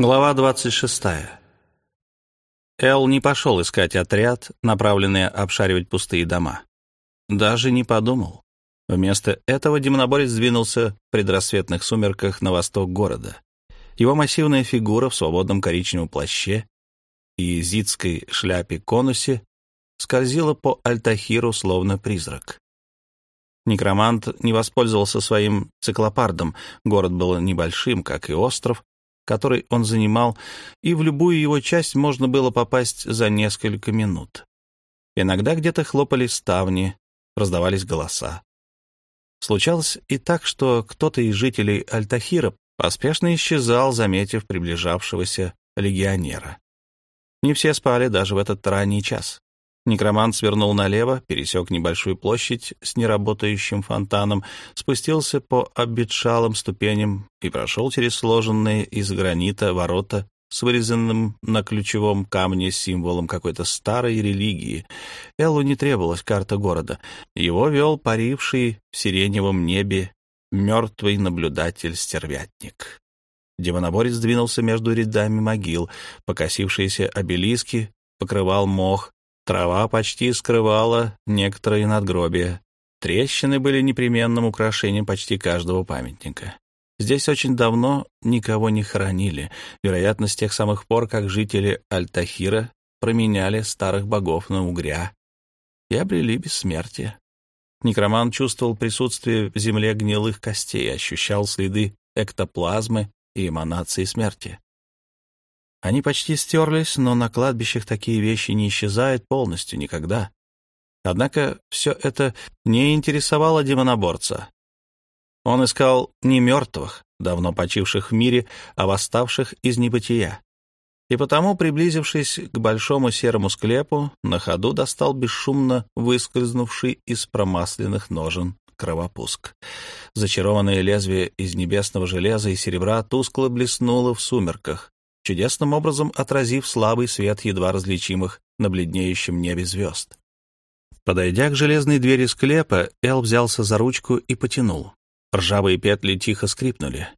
Глава 26. Эл не пошел искать отряд, направленный обшаривать пустые дома. Даже не подумал. Вместо этого демоноборец двинулся в предрассветных сумерках на восток города. Его массивная фигура в свободном коричневом плаще и зитской шляпе-конусе скользила по Альтахиру, словно призрак. Некромант не воспользовался своим циклопардом. Город был небольшим, как и остров, который он занимал, и в любую его часть можно было попасть за несколько минут. Иногда где-то хлопали ставни, раздавались голоса. Случалось и так, что кто-то из жителей Альтахира поспешно исчезал, заметив приближавшегося легионера. Не все спали даже в этот ранний час. Некромант свернул налево, пересек небольшую площадь с неработающим фонтаном, спустился по обветшалым ступеням и прошел через сложенные из гранита ворота с вырезанным на ключевом камне символом какой-то старой религии. Эллу не требовалась карта города. Его вел паривший в сиреневом небе мертвый наблюдатель-стервятник. Демоноборец двинулся между рядами могил, покосившиеся обелиски покрывал мох, Трава почти скрывала некоторые надгробия. Трещины были непременным украшением почти каждого памятника. Здесь очень давно никого не хоронили, вероятно, с тех самых пор, как жители Альтахира променяли старых богов на угря и обрели бессмертие. Некроман чувствовал присутствие в земле гнилых костей, ощущал следы эктоплазмы и эманации смерти. Они почти стерлись, но на кладбищах такие вещи не исчезают полностью никогда. Однако все это не интересовало демоноборца. Он искал не мертвых, давно почивших в мире, а восставших из небытия. И потому, приблизившись к большому серому склепу, на ходу достал бесшумно выскользнувший из промасленных ножен кровопуск. Зачарованное лезвие из небесного железа и серебра тускло блеснуло в сумерках, чудесным образом отразив слабый свет едва различимых на бледнеющем небе звезд. Подойдя к железной двери склепа, Эл взялся за ручку и потянул. Ржавые петли тихо скрипнули.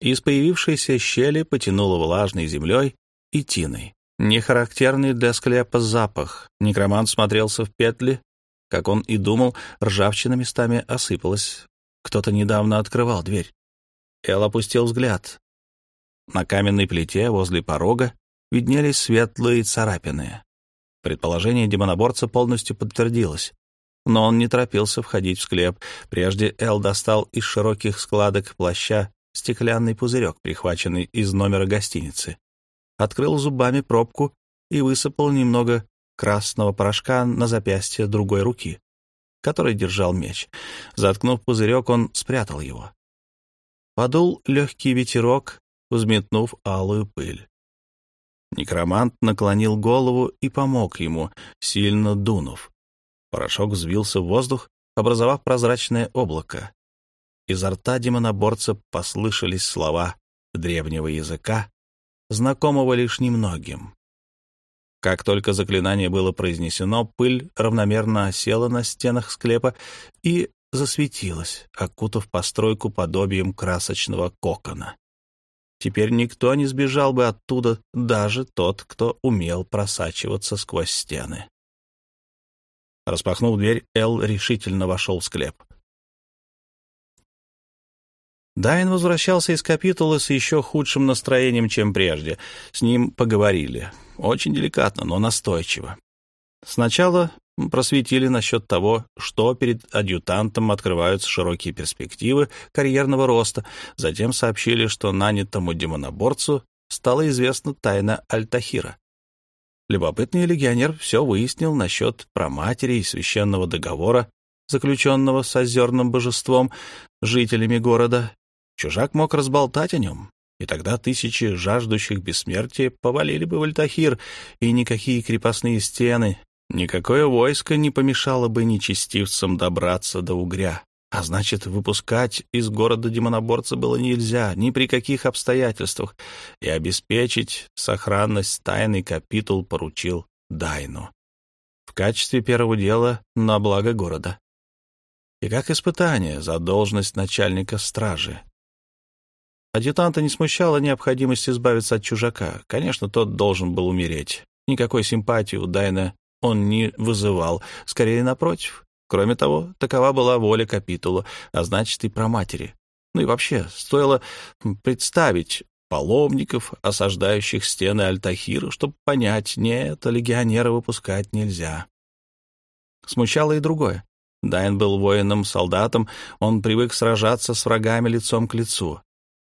Из появившейся щели потянуло влажной землей и тиной. Нехарактерный для склепа запах. Некромант смотрелся в петли. Как он и думал, ржавчина местами осыпалась. Кто-то недавно открывал дверь. Эл опустил взгляд. На каменной плите возле порога виднелись светлые царапины. Предположение демоноборца полностью подтвердилось. Но он не торопился входить в склеп. Прежде Эл достал из широких складок плаща стеклянный пузырек, прихваченный из номера гостиницы. Открыл зубами пробку и высыпал немного красного порошка на запястье другой руки, который держал меч. Заткнув пузырек, он спрятал его. Подул легкий ветерок, взметнув алую пыль. Некромант наклонил голову и помог ему, сильно дунув. Порошок взвился в воздух, образовав прозрачное облако. Изо рта демоноборца послышались слова древнего языка, знакомого лишь немногим. Как только заклинание было произнесено, пыль равномерно осела на стенах склепа и засветилась, окутав постройку подобием красочного кокона. Теперь никто не сбежал бы оттуда, даже тот, кто умел просачиваться сквозь стены. Распахнув дверь, Эл решительно вошел в склеп. Дайн возвращался из капитула с еще худшим настроением, чем прежде. С ним поговорили. Очень деликатно, но настойчиво. Сначала просветили насчет того, что перед адъютантом открываются широкие перспективы карьерного роста, затем сообщили, что нанятому демоноборцу стала известна тайна Альтахира. Любопытный легионер все выяснил насчет проматери и священного договора, заключенного с озерным божеством, жителями города. Чужак мог разболтать о нем, и тогда тысячи жаждущих бессмертия повалили бы в Альтахир, и никакие крепостные стены, Никакое войско не помешало бы нечестивцам добраться до угря. А значит, выпускать из города демоноборца было нельзя ни при каких обстоятельствах, и обеспечить сохранность тайный капитул поручил Дайну. В качестве первого дела на благо города. И как испытание за должность начальника стражи. Адъютанта не смущала необходимость избавиться от чужака. Конечно, тот должен был умереть. Никакой симпатии у Дайна он не вызывал, скорее напротив. Кроме того, такова была воля капитула, а значит и про матери. Ну и вообще, стоило представить паломников, осаждающих стены Альтахира, чтобы понять, нет, легионера выпускать нельзя. Смущало и другое. Дайн был воином-солдатом, он привык сражаться с врагами лицом к лицу.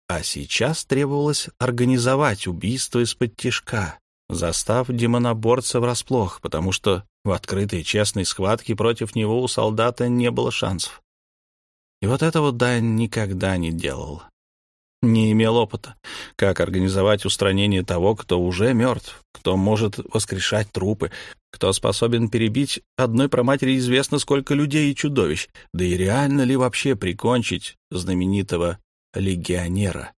А сейчас требовалось организовать убийство из-под тишка, застав демоноборца врасплох, потому что в открытой честной схватке против него у солдата не было шансов. И вот этого Дайн никогда не делал. Не имел опыта, как организовать устранение того, кто уже мертв, кто может воскрешать трупы, кто способен перебить одной проматери известно сколько людей и чудовищ, да и реально ли вообще прикончить знаменитого легионера.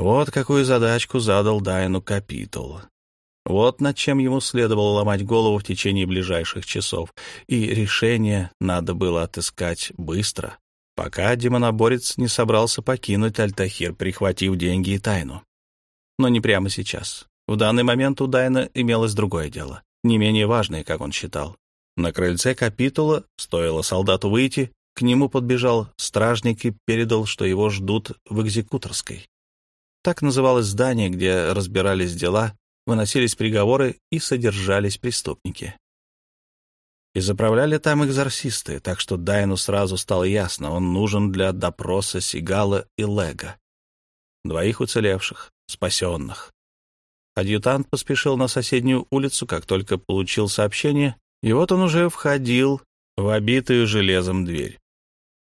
Вот какую задачку задал Дайну Капитул. Вот над чем ему следовало ломать голову в течение ближайших часов, и решение надо было отыскать быстро, пока демоноборец не собрался покинуть Альтахир, прихватив деньги и тайну. Но не прямо сейчас. В данный момент у Дайна имелось другое дело, не менее важное, как он считал. На крыльце капитула, стоило солдату выйти, к нему подбежал стражник и передал, что его ждут в экзекуторской. Так называлось здание, где разбирались дела, выносились приговоры и содержались преступники. И заправляли там экзорсисты, так что Дайну сразу стало ясно, он нужен для допроса Сигала и Лега. Двоих уцелевших, спасенных. Адъютант поспешил на соседнюю улицу, как только получил сообщение, и вот он уже входил в обитую железом дверь.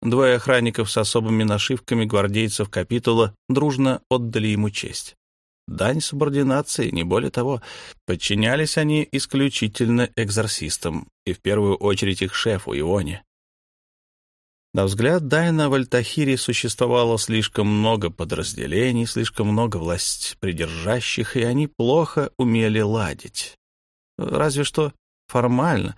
Двое охранников с особыми нашивками гвардейцев капитула дружно отдали ему честь дань субординации, не более того. Подчинялись они исключительно экзорсистам, и в первую очередь их шефу Ионе. На взгляд Дайна в Альтахире существовало слишком много подразделений, слишком много власть придержащих, и они плохо умели ладить. Разве что формально.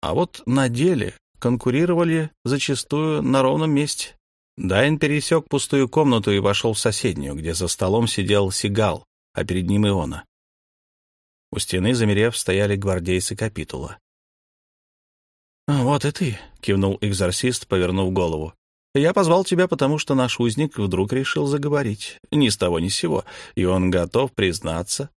А вот на деле конкурировали зачастую на ровном месте. Дайн пересек пустую комнату и вошел в соседнюю, где за столом сидел Сигал, а перед ним Иона. У стены, замерев, стояли гвардейцы капитула. «А, «Вот и ты», — кивнул экзорцист, повернув голову. «Я позвал тебя, потому что наш узник вдруг решил заговорить. Ни с того ни с сего, и он готов признаться,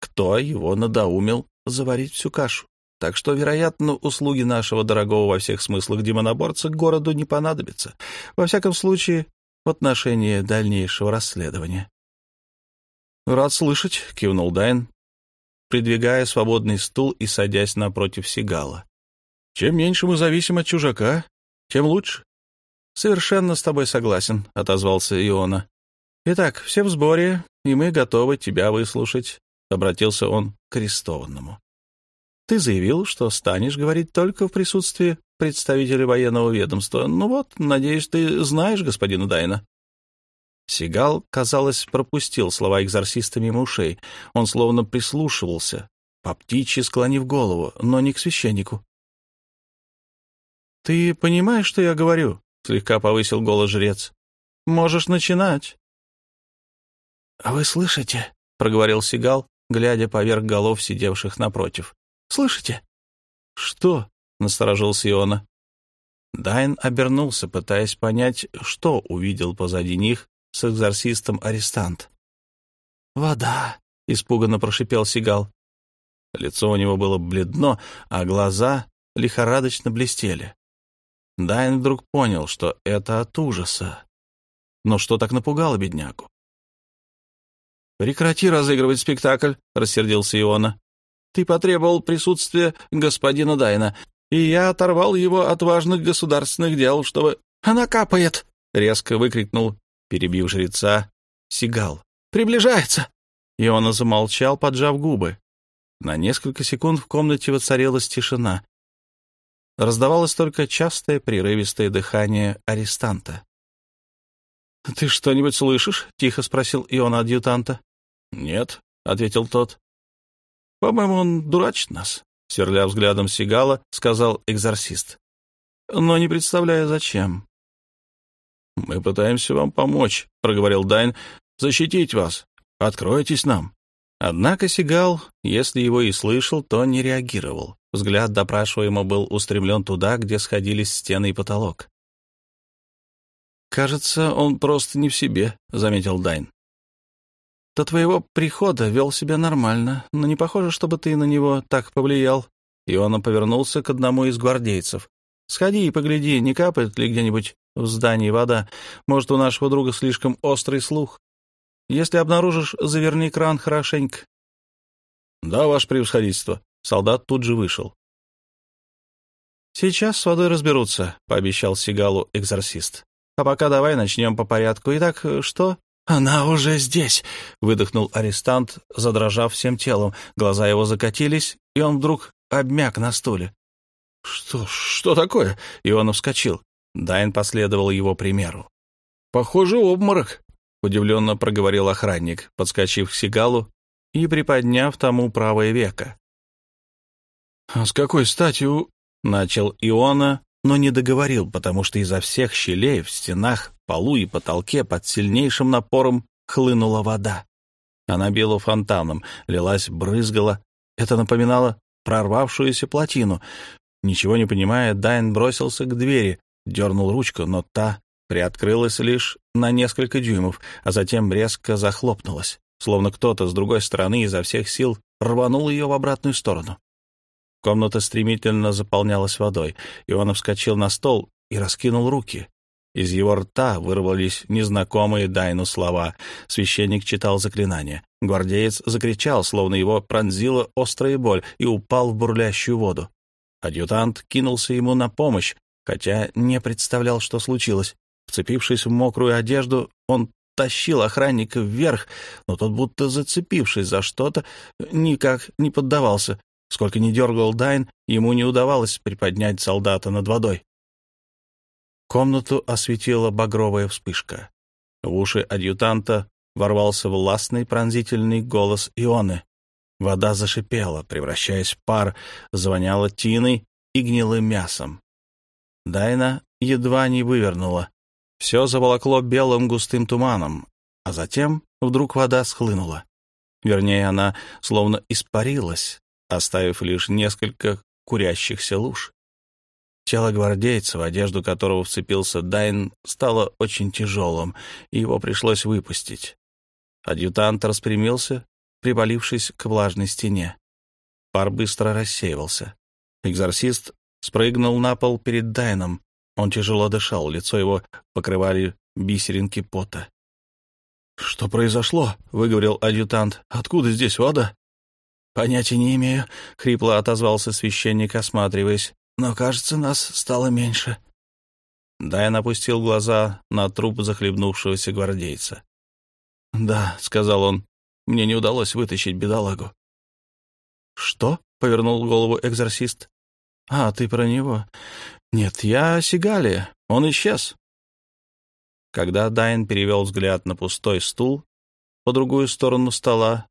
кто его надоумил заварить всю кашу. Так что, вероятно, услуги нашего дорогого во всех смыслах демоноборца к городу не понадобятся. Во всяком случае, в отношении дальнейшего расследования. «Рад слышать», — кивнул Дайн, придвигая свободный стул и садясь напротив Сигала. «Чем меньше мы зависим от чужака, тем лучше». «Совершенно с тобой согласен», — отозвался Иона. «Итак, все в сборе, и мы готовы тебя выслушать», — обратился он к арестованному. Ты заявил, что станешь говорить только в присутствии представителя военного ведомства. Ну вот, надеюсь, ты знаешь господина Дайна». Сигал, казалось, пропустил слова экзорциста мимо ушей. Он словно прислушивался, по птичьи склонив голову, но не к священнику. «Ты понимаешь, что я говорю?» — слегка повысил голос жрец. «Можешь начинать». «А вы слышите?» — проговорил Сигал, глядя поверх голов сидевших напротив. Слышите?» «Что?» — насторожился Иона. Дайн обернулся, пытаясь понять, что увидел позади них с экзорсистом арестант. «Вода!» — испуганно прошипел Сигал. Лицо у него было бледно, а глаза лихорадочно блестели. Дайн вдруг понял, что это от ужаса. Но что так напугало беднягу? «Прекрати разыгрывать спектакль», — рассердился Иона. Ты потребовал присутствия господина Дайна, и я оторвал его от важных государственных дел, чтобы... «Она капает!» — резко выкрикнул, перебив жреца, Сигал. «Приближается!» И он замолчал, поджав губы. На несколько секунд в комнате воцарилась тишина. Раздавалось только частое прерывистое дыхание арестанта. «Ты что-нибудь слышишь?» — тихо спросил Иона адъютанта. «Нет», — ответил тот. «По-моему, он дурачит нас», — сверля взглядом Сигала, сказал экзорцист. «Но не представляю, зачем». «Мы пытаемся вам помочь», — проговорил Дайн, — «защитить вас. Откройтесь нам». Однако Сигал, если его и слышал, то не реагировал. Взгляд допрашиваемого был устремлен туда, где сходились стены и потолок. «Кажется, он просто не в себе», — заметил Дайн. «До твоего прихода вел себя нормально, но не похоже, чтобы ты на него так повлиял». И он повернулся к одному из гвардейцев. «Сходи и погляди, не капает ли где-нибудь в здании вода. Может, у нашего друга слишком острый слух. Если обнаружишь, заверни кран хорошенько». «Да, ваше превосходительство». Солдат тут же вышел. «Сейчас с водой разберутся», — пообещал Сигалу экзорцист. «А пока давай начнем по порядку. Итак, что?» «Она уже здесь!» — выдохнул арестант, задрожав всем телом. Глаза его закатились, и он вдруг обмяк на стуле. «Что, что такое?» — и он вскочил. Дайн последовал его примеру. «Похоже, обморок», — удивленно проговорил охранник, подскочив к Сигалу и приподняв тому правое веко. «А с какой статью?» — начал Иона, но не договорил, потому что изо всех щелей в стенах, полу и потолке под сильнейшим напором хлынула вода. Она била фонтаном, лилась, брызгала. Это напоминало прорвавшуюся плотину. Ничего не понимая, Дайн бросился к двери, дернул ручку, но та приоткрылась лишь на несколько дюймов, а затем резко захлопнулась, словно кто-то с другой стороны изо всех сил рванул ее в обратную сторону. Комната стремительно заполнялась водой, и он вскочил на стол и раскинул руки. Из его рта вырвались незнакомые Дайну слова. Священник читал заклинание. Гвардеец закричал, словно его пронзила острая боль, и упал в бурлящую воду. Адъютант кинулся ему на помощь, хотя не представлял, что случилось. Вцепившись в мокрую одежду, он тащил охранника вверх, но тот, будто зацепившись за что-то, никак не поддавался. Сколько ни дергал Дайн, ему не удавалось приподнять солдата над водой. Комнату осветила багровая вспышка. В уши адъютанта ворвался властный пронзительный голос Ионы. Вода зашипела, превращаясь в пар, звоняла тиной и гнилым мясом. Дайна едва не вывернула. Все заволокло белым густым туманом, а затем вдруг вода схлынула. Вернее, она словно испарилась, оставив лишь несколько курящихся луж. Тело гвардейца, в одежду которого вцепился Дайн, стало очень тяжелым, и его пришлось выпустить. Адъютант распрямился, привалившись к влажной стене. Пар быстро рассеивался. Экзорцист спрыгнул на пол перед Дайном. Он тяжело дышал, лицо его покрывали бисеринки пота. «Что произошло?» — выговорил адъютант. «Откуда здесь вода?» «Понятия не имею», — хрипло отозвался священник, осматриваясь. «Но, кажется, нас стало меньше». Дайн опустил глаза на труп захлебнувшегося гвардейца. «Да», — сказал он, — «мне не удалось вытащить бедолагу». «Что?» — повернул голову экзорцист. «А, ты про него. Нет, я о Сигале. Он исчез». Когда Дайн перевел взгляд на пустой стул по другую сторону стола,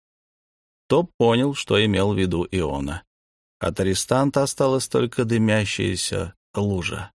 то понял, что имел в виду Иона. От арестанта осталась только дымящаяся лужа.